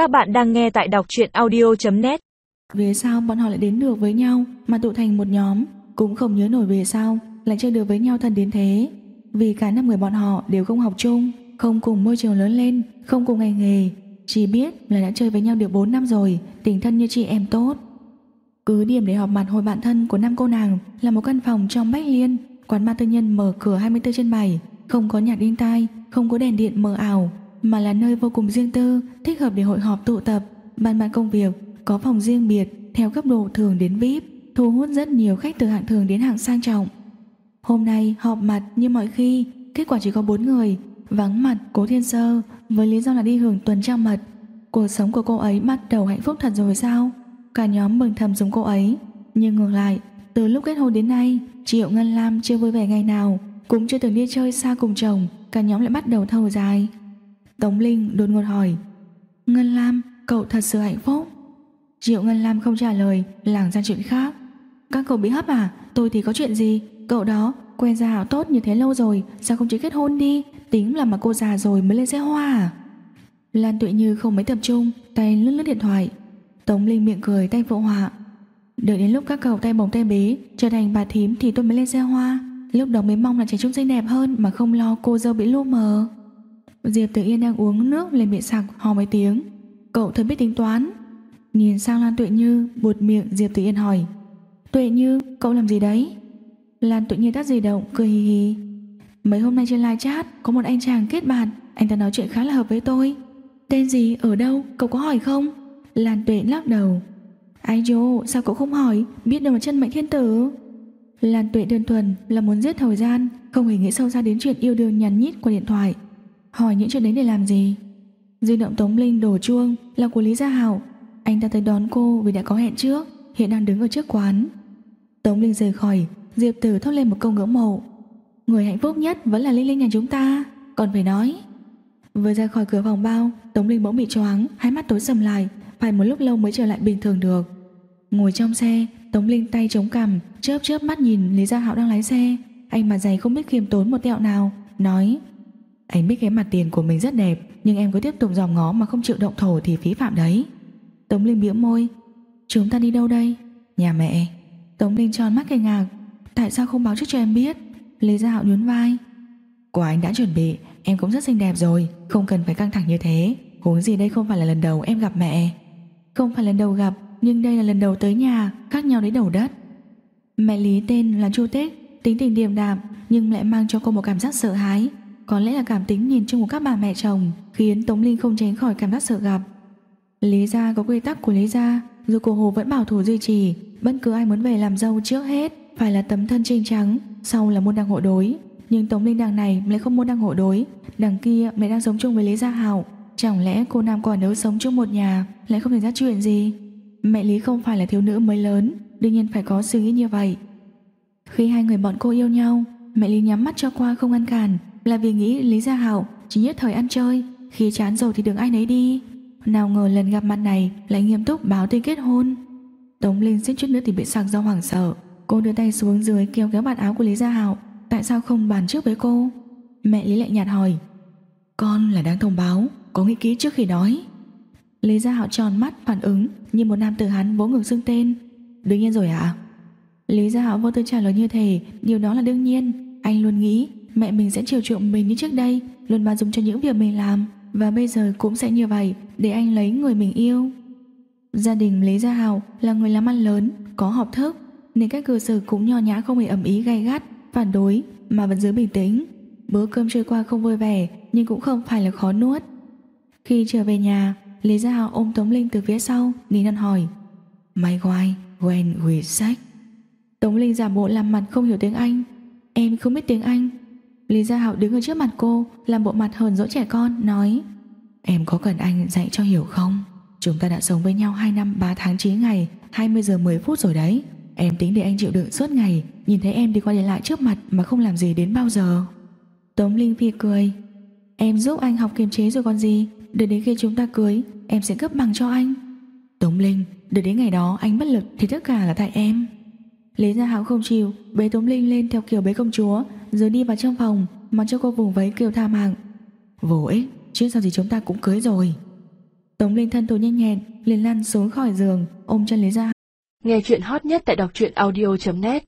Các bạn đang nghe tại đọc truyện audio.net Về sao bọn họ lại đến được với nhau mà tụ thành một nhóm, cũng không nhớ nổi về sao lại chơi được với nhau thân đến thế. Vì cả năm người bọn họ đều không học chung, không cùng môi trường lớn lên, không cùng ngành nghề, chỉ biết là đã chơi với nhau được 4 năm rồi, tình thân như chị em tốt. Cứ điểm để họp mặt hồi bạn thân của năm cô nàng là một căn phòng trong Bách Liên, quán ma tư nhân mở cửa 24 trên 7, không có nhạc đinh tai, không có đèn điện mờ ảo, mà là nơi vô cùng riêng tư, thích hợp để hội họp tụ tập, bàn bạc công việc, có phòng riêng biệt theo cấp độ thường đến VIP, thu hút rất nhiều khách từ hạng thường đến hạng sang trọng. Hôm nay họp mặt như mọi khi, kết quả chỉ có 4 người, vắng mặt Cố Thiên Sơ với lý do là đi hưởng tuần trăng mật. Cuộc sống của cô ấy bắt đầu hạnh phúc thật rồi sao? Cả nhóm mừng thầm giống cô ấy, nhưng ngược lại, từ lúc kết hôn đến nay, Triệu Ngân Lam chưa vui vẻ ngày nào, cũng chưa từng đi chơi xa cùng chồng, cả nhóm lại bắt đầu thâu dài. Tống Linh đột ngột hỏi Ngân Lam, cậu thật sự hạnh phúc? Triệu Ngân Lam không trả lời Làng ra chuyện khác. Các cậu bị hấp à, tôi thì có chuyện gì? Cậu đó, quen gia hảo tốt như thế lâu rồi Sao không chỉ kết hôn đi? Tính là mà cô già rồi mới lên xe hoa à? Lan Tuệ Như không mấy tập trung Tay lướt lướt điện thoại. Tống Linh miệng cười tay phụ họa Đợi đến lúc các cậu tay bồng tay bế Trở thành bà thím thì tôi mới lên xe hoa. Lúc đó mới mong là trẻ trung xinh đẹp hơn Mà không lo cô dâu bị lu mờ. Diệp Tử Yên đang uống nước lên miệng sặc ho mấy tiếng. Cậu thật biết tính toán. Nhìn sang Lan Tuệ Như, buột miệng, Diệp Tử Yên hỏi, Tuệ Như, cậu làm gì đấy? Lan Tuệ Như tắt di động, cười hì hì, Mấy hôm nay trên live chat, Có một anh chàng kết bạn, Anh ta nói chuyện khá là hợp với tôi. Tên gì, ở đâu, cậu có hỏi không? Lan Tuệ lắc đầu, Ai dô sao cậu không hỏi, Biết đâu mà chân mệnh thiên tử? Lan Tuệ đơn thuần là muốn giết thời gian, Không hề nghĩ sâu xa đến chuyện yêu đương nhắn nhít qua điện thoại. Hỏi những chuyện đấy để làm gì? Di động Tống Linh đổ chuông, Là của Lý Gia Hảo. Anh ta tới đón cô vì đã có hẹn trước, Hiện đang đứng ở trước quán. Tống Linh rời khỏi, Diệp Tử thốt lên một câu ngưỡng mộ. Người hạnh phúc nhất vẫn là Linh Linh nhà chúng ta, Còn phải nói. Vừa ra khỏi cửa phòng bao, Tống Linh bỗng bị choáng, Hai mắt tối sầm lại, Phải một lúc lâu mới trở lại bình thường được. Ngồi trong xe, Tống Linh tay chống cằm, Chớp chớp mắt nhìn Lý Gia Hạo đang lái xe. Anh mà dày không biết khiêm tốn một tẹo nào, Nói anh biết cái mặt tiền của mình rất đẹp, Nhưng em cứ tiếp tục dòm ngó mà không chịu động thổ Thì phí phạm đấy. Tống Linh bĩu môi. Chúng ta đi đâu đây? Nhà mẹ. Tống Linh tròn mắt kinh ngạc. Tại sao không báo trước cho em biết? Lê Gia Hạo nhún vai. Của anh đã chuẩn bị, Em cũng rất xinh đẹp rồi, Không cần phải căng thẳng như thế. Huống gì đây không phải là lần đầu em gặp mẹ. Không phải lần đầu gặp, Nhưng đây là lần đầu tới nhà, Khác nhau đến đầu đất. Mẹ Lý tên là Chu Tích, Tính tình điềm đạm, Nhưng lại mang cho cô một cảm giác sợ hãi có lẽ là cảm tính nhìn chung của các bà mẹ chồng, Khiến Tống Linh không tránh khỏi cảm giác sợ gặp. Lý gia có quy tắc của Lý gia, Dù cô Hồ vẫn bảo thủ duy trì, Bất cứ ai muốn về làm dâu trước hết Phải là tấm thân trinh trắng, Sau là môn đăng hộ đối. Nhưng Tống Linh đằng này lại không môn đăng hộ đối, Đằng kia mẹ đang sống chung với Lý Gia Hảo. Chẳng lẽ cô Nam còn nếu sống chung một nhà Lại không thể ra chuyện gì? Mẹ Lý không phải là thiếu nữ mới lớn, Đương nhiên phải có suy nghĩ như vậy. Khi hai người bọn cô yêu nhau, Mẹ Lý nhắm mắt cho qua không ngăn cản là vì nghĩ Lý Gia hạo chỉ nhất thời ăn chơi, khi chán rồi thì đừng ai nấy đi. Nào ngờ lần gặp mặt này lại nghiêm túc báo tin kết hôn. Tống Linh xin chút nữa thì bị sặc do hoảng sợ. Cô đưa tay xuống dưới kéo kéo bàn áo của Lý Gia hạo Tại sao không bàn trước với cô? Mẹ Lý lại nhạt hỏi. Con là đang thông báo, có nghĩ kỹ trước khi nói. Lý Gia Hạo tròn mắt phản ứng như một nam tử hắn vỗ ngực xưng tên. Đương nhiên rồi ạ. À? Lý Gia Hạo vô tư trả lời như thế, điều đó là đương nhiên. Anh luôn nghĩ mẹ mình sẽ chiều chuộng mình như trước đây, luôn bao dung cho những việc mình làm và bây giờ cũng sẽ như vậy để anh lấy người mình yêu. Gia đình Lý Gia Hào là người làm ăn lớn, có học thức nên cách cư xử cũng nho nhã không hề ẩm ý gay gắt, phản đối mà vẫn giữ bình tĩnh. Bữa cơm trôi qua không vui vẻ nhưng cũng không phải là khó nuốt. Khi trở về nhà, Lý Gia Hào ôm Tống Linh từ phía sau, nín ăn hỏi mày quay quên we sách. Tống Linh giả bộ làm mặt không hiểu tiếng Anh. Em không biết tiếng Anh, Lý Gia Hạo đứng ở trước mặt cô, Làm bộ mặt hờn dỗi trẻ con, Nói, Em có cần anh dạy cho hiểu không? Chúng ta đã sống với nhau 2 năm 3 tháng 9 ngày 20 giờ 10 phút rồi đấy. Em tính để anh chịu đựng suốt ngày, Nhìn thấy em đi qua đi lại trước mặt Mà không làm gì đến bao giờ. Tống Linh Phi cười, Em giúp anh học kiềm chế rồi còn gì Để đến khi chúng ta cưới, Em sẽ cấp bằng cho anh. Tống Linh Để đến ngày đó anh bất lực Thì tất cả là tại em. Lý Gia Hạo không chịu, Bế Tống Linh lên theo kiểu bế công chúa rồi đi vào trong phòng Mặc cho cô vùng váy kêu tha mạng. Vô ích Chứ sao gì chúng ta cũng cưới rồi? Tống Linh thân thủ nhanh nhẹn, liền lăn xuống khỏi giường, ôm chân Lý Gia. Nghe chuyện hot nhất tại đọc truyện audio.net